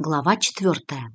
Глава четвертая.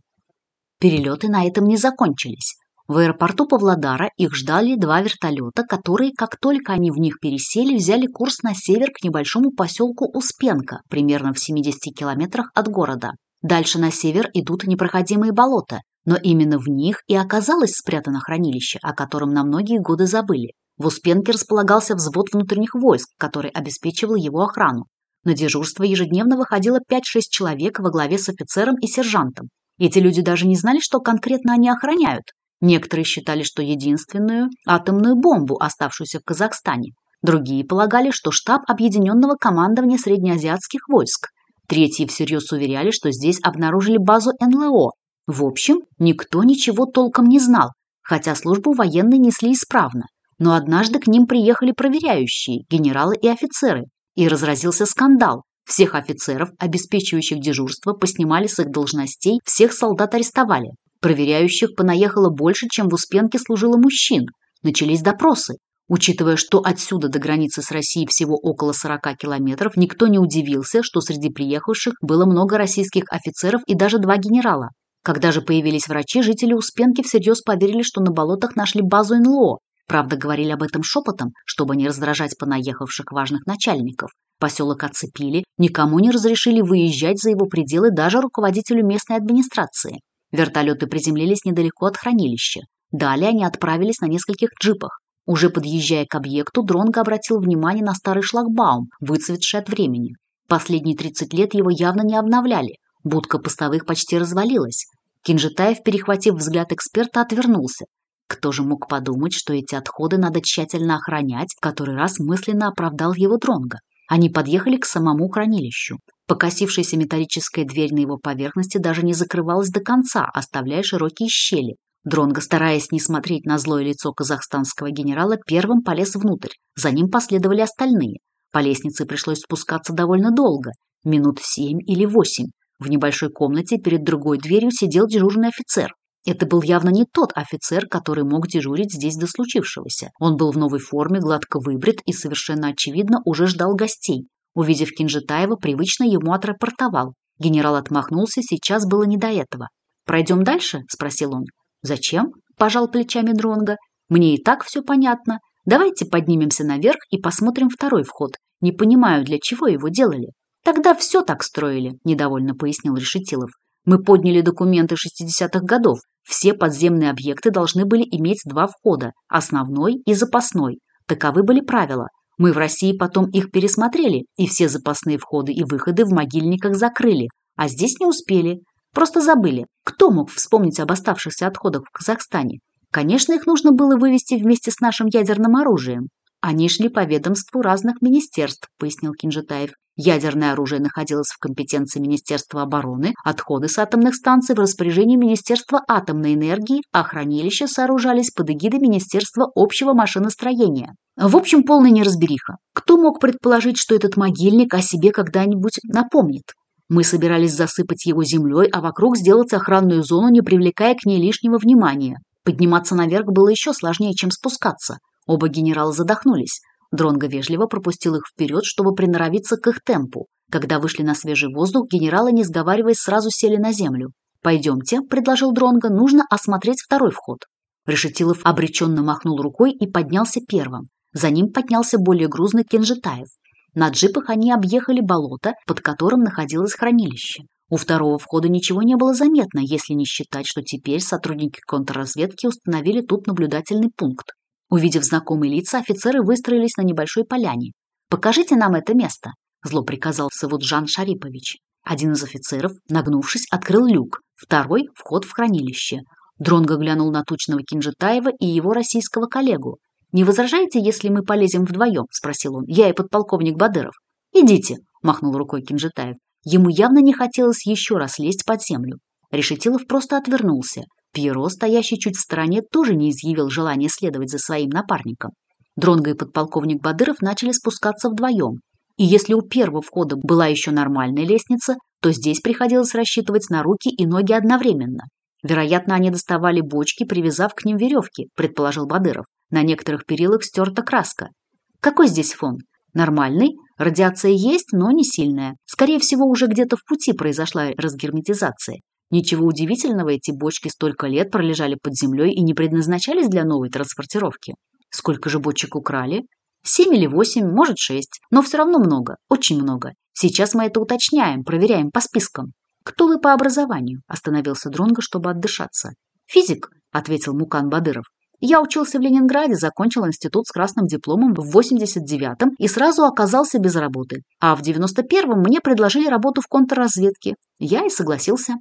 Перелеты на этом не закончились. В аэропорту Павлодара их ждали два вертолета, которые, как только они в них пересели, взяли курс на север к небольшому поселку Успенка, примерно в 70 километрах от города. Дальше на север идут непроходимые болота, но именно в них и оказалось спрятано хранилище, о котором на многие годы забыли. В Успенке располагался взвод внутренних войск, который обеспечивал его охрану. На дежурство ежедневно выходило 5-6 человек во главе с офицером и сержантом. Эти люди даже не знали, что конкретно они охраняют. Некоторые считали, что единственную атомную бомбу, оставшуюся в Казахстане. Другие полагали, что штаб Объединенного командования среднеазиатских войск. Третьи всерьез уверяли, что здесь обнаружили базу НЛО. В общем, никто ничего толком не знал, хотя службу военные несли исправно. Но однажды к ним приехали проверяющие, генералы и офицеры, и разразился скандал. Всех офицеров, обеспечивающих дежурство, поснимали с их должностей, всех солдат арестовали. Проверяющих понаехало больше, чем в Успенке служило мужчин. Начались допросы. Учитывая, что отсюда до границы с Россией всего около 40 километров, никто не удивился, что среди приехавших было много российских офицеров и даже два генерала. Когда же появились врачи, жители Успенки всерьез поверили, что на болотах нашли базу НЛО Правда, говорили об этом шепотом, чтобы не раздражать понаехавших важных начальников. Поселок оцепили, никому не разрешили выезжать за его пределы даже руководителю местной администрации. Вертолеты приземлились недалеко от хранилища. Далее они отправились на нескольких джипах. Уже подъезжая к объекту, Дронго обратил внимание на старый шлагбаум, выцветший от времени. Последние 30 лет его явно не обновляли. Будка постовых почти развалилась. Кинжетаев, перехватив взгляд эксперта, отвернулся, тоже мог подумать, что эти отходы надо тщательно охранять, в который раз мысленно оправдал его Дронго. Они подъехали к самому хранилищу. Покосившаяся металлическая дверь на его поверхности даже не закрывалась до конца, оставляя широкие щели. Дронго, стараясь не смотреть на злое лицо казахстанского генерала, первым полез внутрь. За ним последовали остальные. По лестнице пришлось спускаться довольно долго, минут семь или восемь. В небольшой комнате перед другой дверью сидел дежурный офицер. Это был явно не тот офицер, который мог дежурить здесь до случившегося. Он был в новой форме, гладко выбрит и совершенно очевидно уже ждал гостей. Увидев Кинжитаева, привычно ему отрапортовал. Генерал отмахнулся, сейчас было не до этого. «Пройдем дальше?» – спросил он. «Зачем?» – пожал плечами Дронга. «Мне и так все понятно. Давайте поднимемся наверх и посмотрим второй вход. Не понимаю, для чего его делали». «Тогда все так строили», – недовольно пояснил Решетилов. «Мы подняли документы 60-х годов, все подземные объекты должны были иметь два входа – основной и запасной. Таковы были правила. Мы в России потом их пересмотрели, и все запасные входы и выходы в могильниках закрыли, а здесь не успели. Просто забыли. Кто мог вспомнить об оставшихся отходах в Казахстане? Конечно, их нужно было вывести вместе с нашим ядерным оружием. Они шли по ведомству разных министерств, пояснил Кинжетаев. Ядерное оружие находилось в компетенции Министерства обороны, отходы с атомных станций в распоряжении Министерства атомной энергии, а хранилища сооружались под эгидой Министерства общего машиностроения. В общем, полная неразбериха. Кто мог предположить, что этот могильник о себе когда-нибудь напомнит? Мы собирались засыпать его землей, а вокруг сделать охранную зону, не привлекая к ней лишнего внимания. Подниматься наверх было еще сложнее, чем спускаться. Оба генерала задохнулись. Дронго вежливо пропустил их вперед, чтобы приноровиться к их темпу. Когда вышли на свежий воздух, генералы, не сговариваясь, сразу сели на землю. «Пойдемте», — предложил Дронго, — «нужно осмотреть второй вход». Решетилов обреченно махнул рукой и поднялся первым. За ним поднялся более грузный Кенжетаев. На джипах они объехали болото, под которым находилось хранилище. У второго входа ничего не было заметно, если не считать, что теперь сотрудники контрразведки установили тут наблюдательный пункт. Увидев знакомые лица, офицеры выстроились на небольшой поляне. «Покажите нам это место», – зло приказал Савуджан Шарипович. Один из офицеров, нагнувшись, открыл люк, второй – вход в хранилище. Дронго глянул на тучного Кинжитаева и его российского коллегу. «Не возражаете, если мы полезем вдвоем?» – спросил он. «Я и подполковник Бадыров». «Идите», – махнул рукой Кинжетаев. Ему явно не хотелось еще раз лезть под землю. Решетилов просто отвернулся. Пьеро, стоящий чуть в стороне, тоже не изъявил желания следовать за своим напарником. Дронго и подполковник Бадыров начали спускаться вдвоем. И если у первого входа была еще нормальная лестница, то здесь приходилось рассчитывать на руки и ноги одновременно. Вероятно, они доставали бочки, привязав к ним веревки, предположил Бадыров. На некоторых перилах стерта краска. Какой здесь фон? Нормальный? Радиация есть, но не сильная. Скорее всего, уже где-то в пути произошла разгерметизация. Ничего удивительного, эти бочки столько лет пролежали под землей и не предназначались для новой транспортировки. Сколько же бочек украли? Семь или восемь, может шесть, но все равно много, очень много. Сейчас мы это уточняем, проверяем по спискам. Кто вы по образованию? Остановился Дронго, чтобы отдышаться. Физик, ответил Мукан Бадыров. Я учился в Ленинграде, закончил институт с красным дипломом в 89-м и сразу оказался без работы. А в 91-м мне предложили работу в контрразведке. Я и согласился.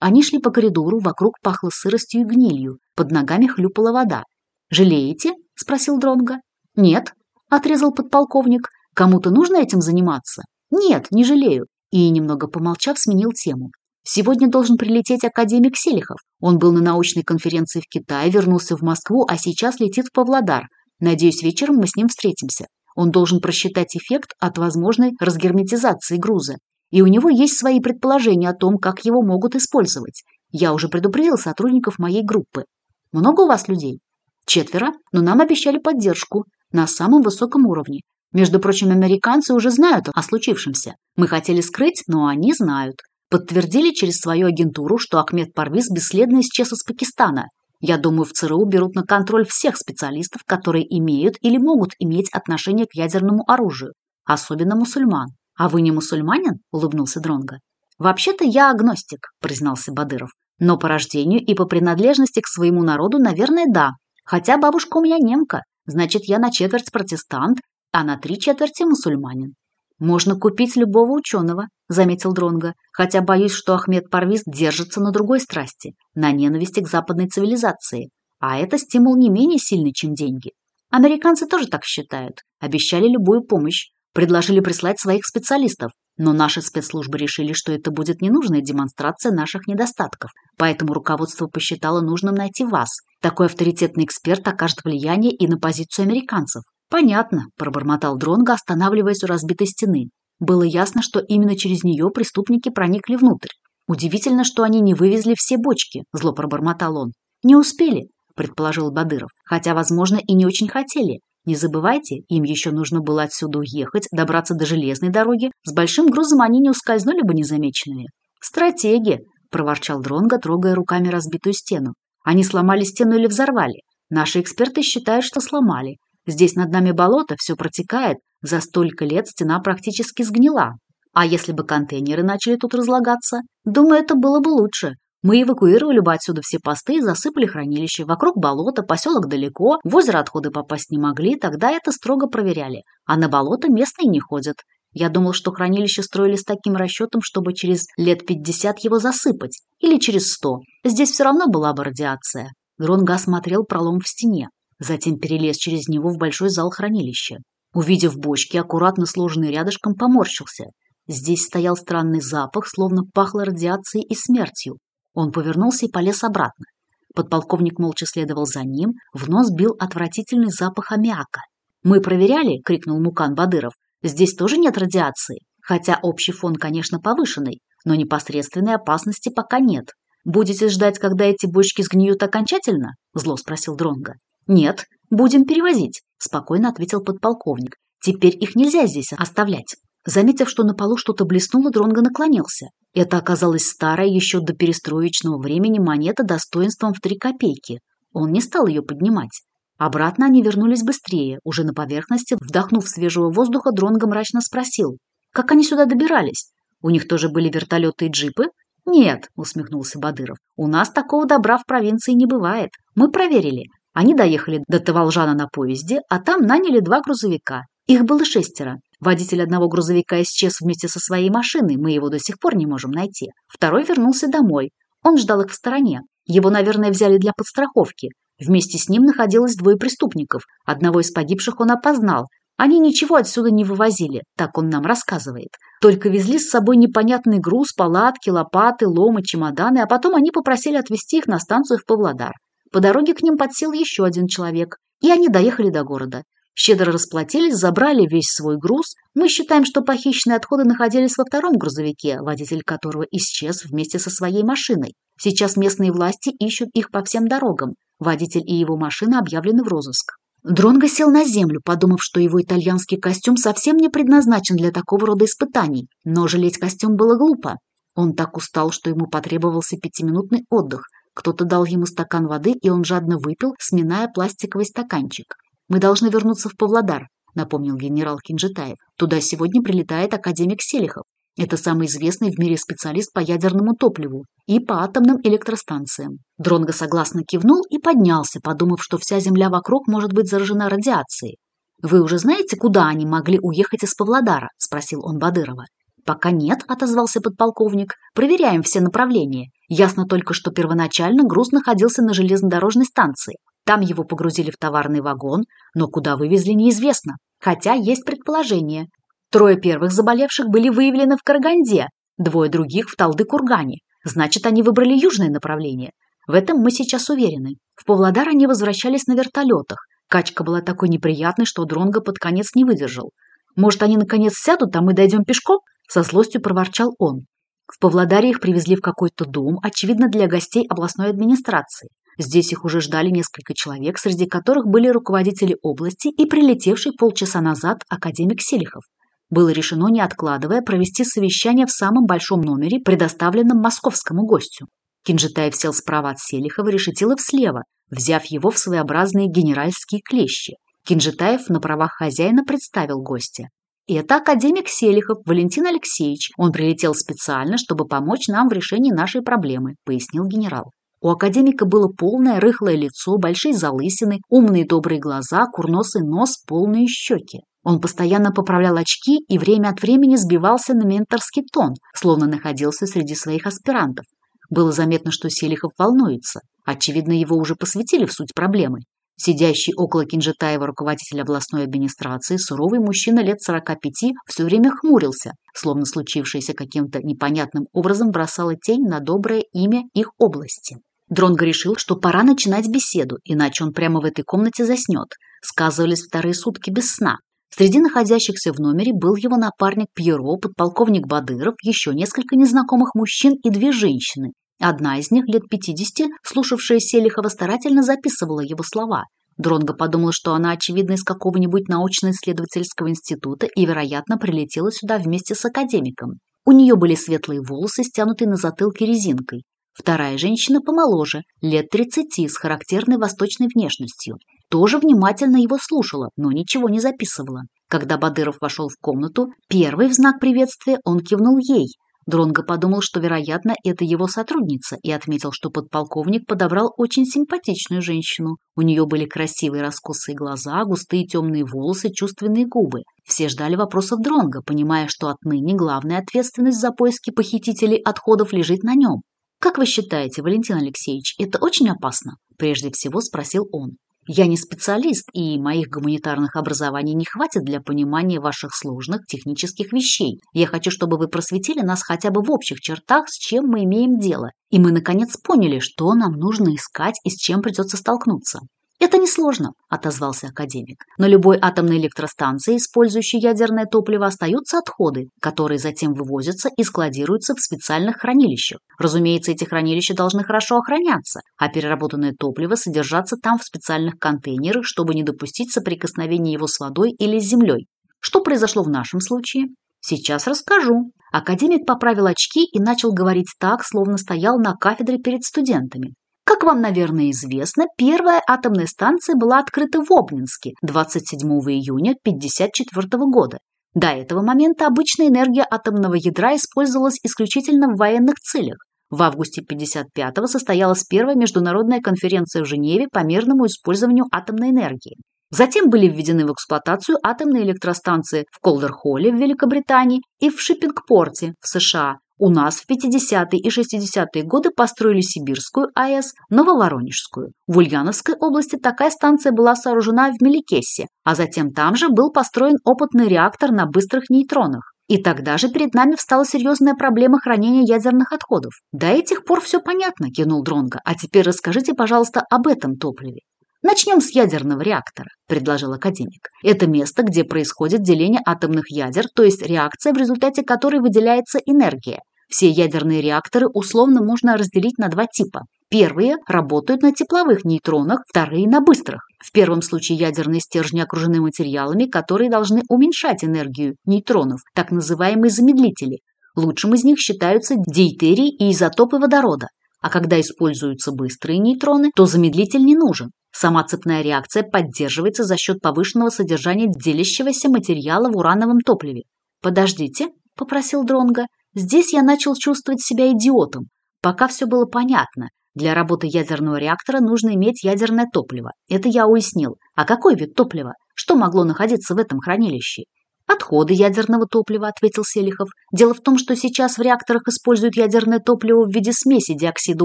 Они шли по коридору, вокруг пахло сыростью и гнилью, под ногами хлюпала вода. «Жалеете?» – спросил Дронга. «Нет», – отрезал подполковник. «Кому-то нужно этим заниматься?» «Нет, не жалею». И, немного помолчав, сменил тему. «Сегодня должен прилететь академик Селихов. Он был на научной конференции в Китае, вернулся в Москву, а сейчас летит в Павлодар. Надеюсь, вечером мы с ним встретимся. Он должен просчитать эффект от возможной разгерметизации груза и у него есть свои предположения о том, как его могут использовать. Я уже предупредил сотрудников моей группы. Много у вас людей? Четверо, но нам обещали поддержку на самом высоком уровне. Между прочим, американцы уже знают о случившемся. Мы хотели скрыть, но они знают. Подтвердили через свою агентуру, что Ахмед Парвиз бесследно исчез из Пакистана. Я думаю, в ЦРУ берут на контроль всех специалистов, которые имеют или могут иметь отношение к ядерному оружию, особенно мусульман. «А вы не мусульманин?» – улыбнулся Дронга. «Вообще-то я агностик», – признался Бадыров. «Но по рождению и по принадлежности к своему народу, наверное, да. Хотя бабушка у меня немка, значит, я на четверть протестант, а на три четверти мусульманин». «Можно купить любого ученого», – заметил Дронга, «хотя боюсь, что Ахмед Парвиз держится на другой страсти, на ненависти к западной цивилизации. А это стимул не менее сильный, чем деньги. Американцы тоже так считают, обещали любую помощь, Предложили прислать своих специалистов, но наши спецслужбы решили, что это будет ненужная демонстрация наших недостатков, поэтому руководство посчитало нужным найти вас. Такой авторитетный эксперт окажет влияние и на позицию американцев. «Понятно», – пробормотал Дронго, останавливаясь у разбитой стены. Было ясно, что именно через нее преступники проникли внутрь. «Удивительно, что они не вывезли все бочки», – зло пробормотал он. «Не успели», – предположил Бадыров, хотя, возможно, и не очень хотели. Не забывайте, им еще нужно было отсюда уехать, добраться до железной дороги. С большим грузом они не ускользнули бы незамеченными. «Стратеги!» – проворчал Дронго, трогая руками разбитую стену. «Они сломали стену или взорвали? Наши эксперты считают, что сломали. Здесь над нами болото, все протекает. За столько лет стена практически сгнила. А если бы контейнеры начали тут разлагаться? Думаю, это было бы лучше. Мы эвакуировали бы отсюда все посты и засыпали хранилище. Вокруг болота, поселок далеко, в озеро отходы попасть не могли, тогда это строго проверяли. А на болото местные не ходят. Я думал, что хранилище строили с таким расчетом, чтобы через лет 50 его засыпать. Или через 100. Здесь все равно была бы радиация. Гронга осмотрел пролом в стене. Затем перелез через него в большой зал хранилища. Увидев бочки, аккуратно сложенные рядышком, поморщился. Здесь стоял странный запах, словно пахло радиацией и смертью. Он повернулся и полез обратно. Подполковник молча следовал за ним, в нос бил отвратительный запах аммиака. «Мы проверяли», — крикнул Мукан Бадыров. «Здесь тоже нет радиации, хотя общий фон, конечно, повышенный, но непосредственной опасности пока нет. Будете ждать, когда эти бочки сгниют окончательно?» — зло спросил Дронга. «Нет, будем перевозить», — спокойно ответил подполковник. «Теперь их нельзя здесь оставлять» заметив, что на полу что-то блеснуло, Дронго наклонился. Это оказалась старая еще до перестроечного времени монета достоинством в три копейки. Он не стал ее поднимать. Обратно они вернулись быстрее. Уже на поверхности, вдохнув свежего воздуха, Дронго мрачно спросил. «Как они сюда добирались? У них тоже были вертолеты и джипы?» «Нет», — усмехнулся Бадыров. «У нас такого добра в провинции не бывает. Мы проверили. Они доехали до Таволжана на поезде, а там наняли два грузовика. Их было шестеро. Водитель одного грузовика исчез вместе со своей машиной, мы его до сих пор не можем найти. Второй вернулся домой. Он ждал их в стороне. Его, наверное, взяли для подстраховки. Вместе с ним находилось двое преступников. Одного из погибших он опознал. Они ничего отсюда не вывозили, так он нам рассказывает. Только везли с собой непонятный груз, палатки, лопаты, ломы, чемоданы, а потом они попросили отвезти их на станцию в Павлодар. По дороге к ним подсел еще один человек, и они доехали до города щедро расплатились, забрали весь свой груз. Мы считаем, что похищенные отходы находились во втором грузовике, водитель которого исчез вместе со своей машиной. Сейчас местные власти ищут их по всем дорогам. Водитель и его машина объявлены в розыск. Дронго сел на землю, подумав, что его итальянский костюм совсем не предназначен для такого рода испытаний. Но жалеть костюм было глупо. Он так устал, что ему потребовался пятиминутный отдых. Кто-то дал ему стакан воды, и он жадно выпил, сминая пластиковый стаканчик. «Мы должны вернуться в Павлодар», — напомнил генерал Кинжитаев. «Туда сегодня прилетает академик Селихов. Это самый известный в мире специалист по ядерному топливу и по атомным электростанциям. Дронго согласно кивнул и поднялся, подумав, что вся земля вокруг может быть заражена радиацией. «Вы уже знаете, куда они могли уехать из Павлодара?» – спросил он Бадырова. «Пока нет», — отозвался подполковник. «Проверяем все направления. Ясно только, что первоначально груз находился на железнодорожной станции. Там его погрузили в товарный вагон, но куда вывезли неизвестно. Хотя есть предположение. Трое первых заболевших были выявлены в Караганде, двое других в Талды-Кургане. Значит, они выбрали южное направление. В этом мы сейчас уверены. В Павлодар они возвращались на вертолетах. Качка была такой неприятной, что Дронго под конец не выдержал. Может, они наконец сядут, а мы дойдем пешком? со злостью проворчал он. В Павлодаре их привезли в какой-то дом, очевидно, для гостей областной администрации. Здесь их уже ждали несколько человек, среди которых были руководители области и прилетевший полчаса назад академик Селихов. Было решено, не откладывая, провести совещание в самом большом номере, предоставленном московскому гостю. Кинжитаев сел справа от Селихова, Решетилов слева, взяв его в своеобразные генеральские клещи. Кинжитаев на правах хозяина представил гостя. Это академик Селихов Валентин Алексеевич. Он прилетел специально, чтобы помочь нам в решении нашей проблемы», – пояснил генерал. У академика было полное рыхлое лицо, большие залысины, умные добрые глаза, курносый нос, полные щеки. Он постоянно поправлял очки и время от времени сбивался на менторский тон, словно находился среди своих аспирантов. Было заметно, что Селихов волнуется. Очевидно, его уже посвятили в суть проблемы. Сидящий около Кинжетаева руководитель областной администрации, суровый мужчина лет 45 все время хмурился, словно случившееся каким-то непонятным образом бросало тень на доброе имя их области. Дронго решил, что пора начинать беседу, иначе он прямо в этой комнате заснет. Сказывались вторые сутки без сна. Среди находящихся в номере был его напарник Пьеро, подполковник Бадыров, еще несколько незнакомых мужчин и две женщины, Одна из них, лет пятидесяти, слушавшая Селихова, старательно записывала его слова. Дронго подумал, что она, очевидно, из какого-нибудь научно-исследовательского института и, вероятно, прилетела сюда вместе с академиком. У нее были светлые волосы, стянутые на затылке резинкой. Вторая женщина помоложе, лет 30, с характерной восточной внешностью. Тоже внимательно его слушала, но ничего не записывала. Когда Бадыров вошел в комнату, первый в знак приветствия он кивнул ей, Дронго подумал, что, вероятно, это его сотрудница, и отметил, что подполковник подобрал очень симпатичную женщину. У нее были красивые раскосые глаза, густые темные волосы, чувственные губы. Все ждали вопросов Дронго, понимая, что отныне главная ответственность за поиски похитителей отходов лежит на нем. «Как вы считаете, Валентин Алексеевич, это очень опасно?» – прежде всего спросил он. Я не специалист, и моих гуманитарных образований не хватит для понимания ваших сложных технических вещей. Я хочу, чтобы вы просветили нас хотя бы в общих чертах, с чем мы имеем дело. И мы, наконец, поняли, что нам нужно искать и с чем придется столкнуться. «Это несложно», — отозвался академик. Но любой атомной электростанции, использующей ядерное топливо, остаются отходы, которые затем вывозятся и складируются в специальных хранилищах. Разумеется, эти хранилища должны хорошо охраняться, а переработанное топливо содержаться там в специальных контейнерах, чтобы не допустить соприкосновения его с водой или с землей. Что произошло в нашем случае? Сейчас расскажу. Академик поправил очки и начал говорить так, словно стоял на кафедре перед студентами. Как вам, наверное, известно, первая атомная станция была открыта в Обнинске 27 июня 1954 года. До этого момента обычная энергия атомного ядра использовалась исключительно в военных целях. В августе 1955-го состоялась первая международная конференция в Женеве по мирному использованию атомной энергии. Затем были введены в эксплуатацию атомные электростанции в Колдерхолле в Великобритании и в Шиппингпорте в США, у нас в 50-е и 60-е годы построили Сибирскую АЭС, Нововоронежскую. В Ульяновской области такая станция была сооружена в Меликесе, а затем там же был построен опытный реактор на быстрых нейтронах. И тогда же перед нами встала серьезная проблема хранения ядерных отходов. До этих пор все понятно, кинул Дронга. А теперь расскажите, пожалуйста, об этом топливе. Начнем с ядерного реактора, предложил академик. Это место, где происходит деление атомных ядер, то есть реакция, в результате которой выделяется энергия. Все ядерные реакторы условно можно разделить на два типа. Первые работают на тепловых нейтронах, вторые – на быстрых. В первом случае ядерные стержни окружены материалами, которые должны уменьшать энергию нейтронов, так называемые замедлители. Лучшим из них считаются дейтерии и изотопы водорода. А когда используются быстрые нейтроны, то замедлитель не нужен. Самоцепная реакция поддерживается за счет повышенного содержания делящегося материала в урановом топливе. «Подождите», – попросил Дронга. «Здесь я начал чувствовать себя идиотом. Пока все было понятно. Для работы ядерного реактора нужно иметь ядерное топливо. Это я уяснил. А какой вид топлива? Что могло находиться в этом хранилище? Отходы ядерного топлива, ответил Селихов. Дело в том, что сейчас в реакторах используют ядерное топливо в виде смеси диоксида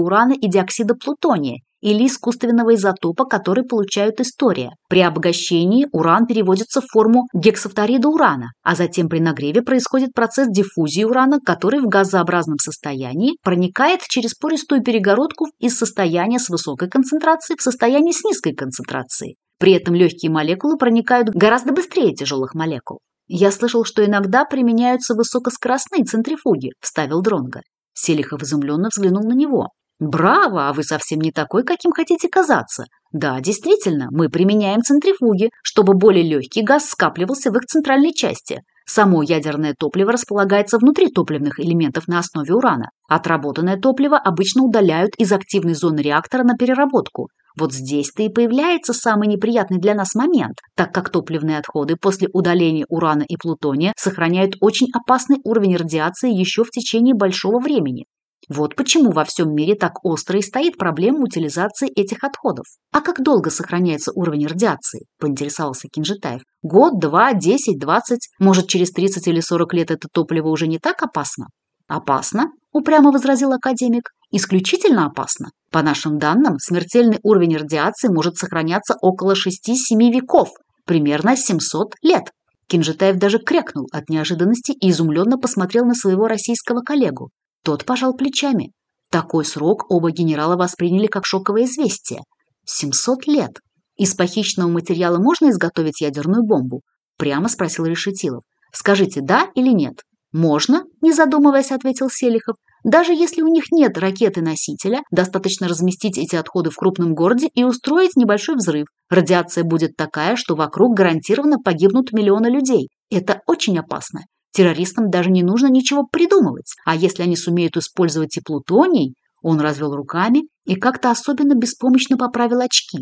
урана и диоксида плутония или искусственного изотопа, который получают история. При обогащении уран переводится в форму гексафторида урана, а затем при нагреве происходит процесс диффузии урана, который в газообразном состоянии проникает через пористую перегородку из состояния с высокой концентрацией в состояние с низкой концентрацией. При этом легкие молекулы проникают гораздо быстрее тяжелых молекул. «Я слышал, что иногда применяются высокоскоростные центрифуги», — вставил Дронга. Селихов изумленно взглянул на него. «Браво! А вы совсем не такой, каким хотите казаться. Да, действительно, мы применяем центрифуги, чтобы более легкий газ скапливался в их центральной части. Само ядерное топливо располагается внутри топливных элементов на основе урана. Отработанное топливо обычно удаляют из активной зоны реактора на переработку. Вот здесь-то и появляется самый неприятный для нас момент, так как топливные отходы после удаления урана и плутония сохраняют очень опасный уровень радиации еще в течение большого времени. Вот почему во всем мире так остро и стоит проблема утилизации этих отходов. А как долго сохраняется уровень радиации, поинтересовался Кинжитаев. Год, два, десять, двадцать, может через тридцать или сорок лет это топливо уже не так опасно? Опасно, упрямо возразил академик, исключительно опасно. По нашим данным, смертельный уровень радиации может сохраняться около 6-7 веков, примерно 700 лет. Кинжитаев даже крякнул от неожиданности и изумленно посмотрел на своего российского коллегу. Тот пожал плечами. Такой срок оба генерала восприняли как шоковое известие. 700 лет. Из похищенного материала можно изготовить ядерную бомбу? Прямо спросил Решетилов. Скажите, да или нет? Можно, не задумываясь, ответил Селихов. Даже если у них нет ракеты-носителя, достаточно разместить эти отходы в крупном городе и устроить небольшой взрыв. Радиация будет такая, что вокруг гарантированно погибнут миллионы людей. Это очень опасно. Террористам даже не нужно ничего придумывать, а если они сумеют использовать и плутоний, он развел руками и как-то особенно беспомощно поправил очки.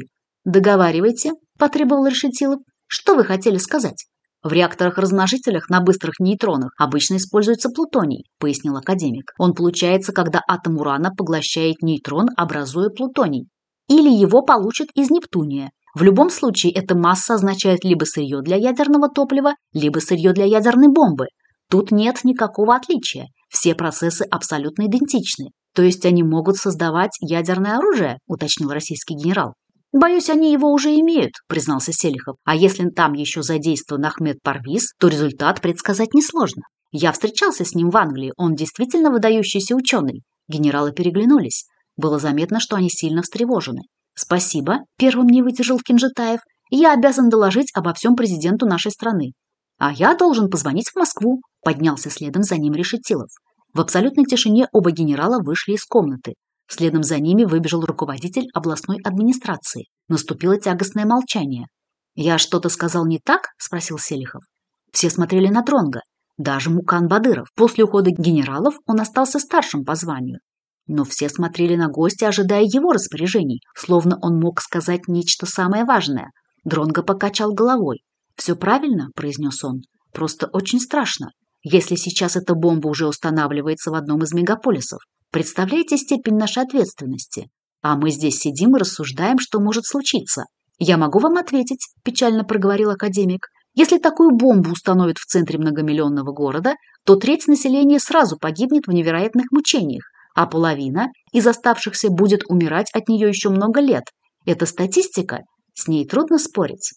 «Договаривайте», – потребовал Решетилов. «Что вы хотели сказать?» «В реакторах-размножителях на быстрых нейтронах обычно используется плутоний», – пояснил академик. «Он получается, когда атом урана поглощает нейтрон, образуя плутоний. Или его получат из Нептуния. В любом случае, эта масса означает либо сырье для ядерного топлива, либо сырье для ядерной бомбы. Тут нет никакого отличия. Все процессы абсолютно идентичны. То есть они могут создавать ядерное оружие, уточнил российский генерал. «Боюсь, они его уже имеют», – признался Селихов. «А если там еще задействован Ахмед Парвиз, то результат предсказать несложно. Я встречался с ним в Англии, он действительно выдающийся ученый». Генералы переглянулись. Было заметно, что они сильно встревожены. «Спасибо», – первым не выдержал Кинжетаев. «Я обязан доложить обо всем президенту нашей страны. «А я должен позвонить в Москву», — поднялся следом за ним Решетилов. В абсолютной тишине оба генерала вышли из комнаты. Следом за ними выбежал руководитель областной администрации. Наступило тягостное молчание. «Я что-то сказал не так?» – спросил Селихов. Все смотрели на Тронга. Даже Мукан Бадыров. После ухода генералов он остался старшим по званию. Но все смотрели на гостя, ожидая его распоряжений, словно он мог сказать нечто самое важное. Дронго покачал головой. «Все правильно», — произнес он. «Просто очень страшно. Если сейчас эта бомба уже устанавливается в одном из мегаполисов, представляете степень нашей ответственности? А мы здесь сидим и рассуждаем, что может случиться. Я могу вам ответить», — печально проговорил академик. «Если такую бомбу установят в центре многомиллионного города, то треть населения сразу погибнет в невероятных мучениях, а половина из оставшихся будет умирать от нее еще много лет. Это статистика, с ней трудно спорить.